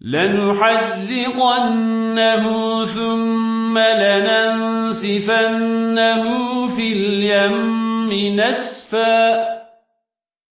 لنحذقنه ثم لننسفنه في اليم نسفا.